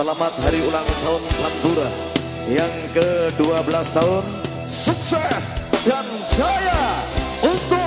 Selamat hari ulang tahun Tambura yang ke-12 tahun. Sukses dan jaya untuk